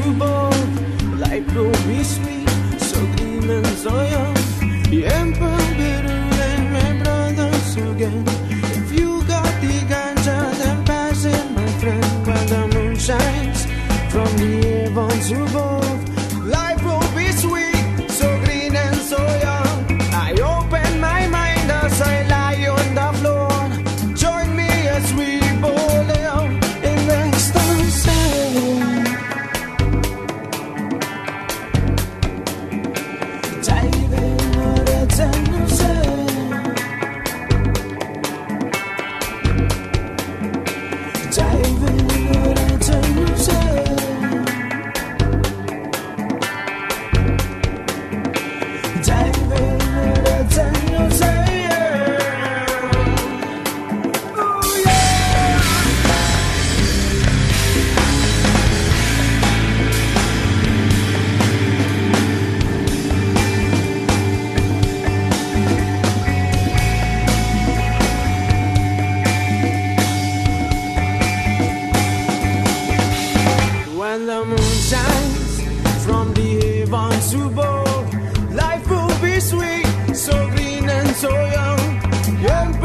through both. the moon shines from the heavens above. Life will be sweet, so green and so young. young